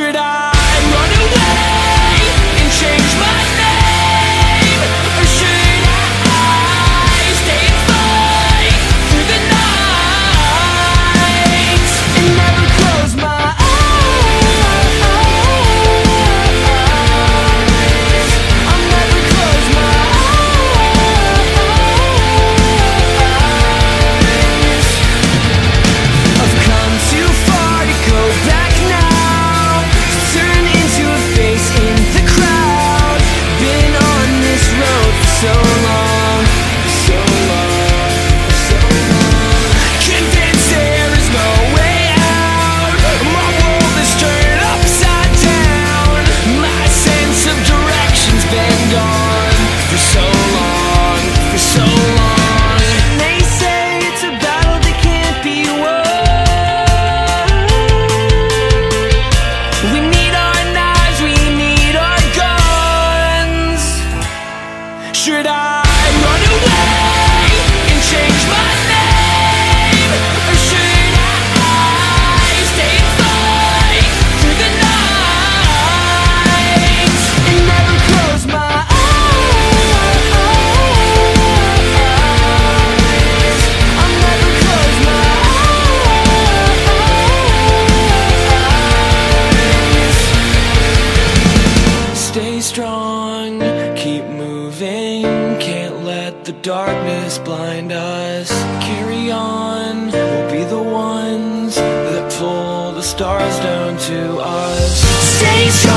hundred eyes. Stay strong, keep moving. Can't let the darkness blind us. Carry on, we'll be the ones that pull the stars down to us. Stay strong.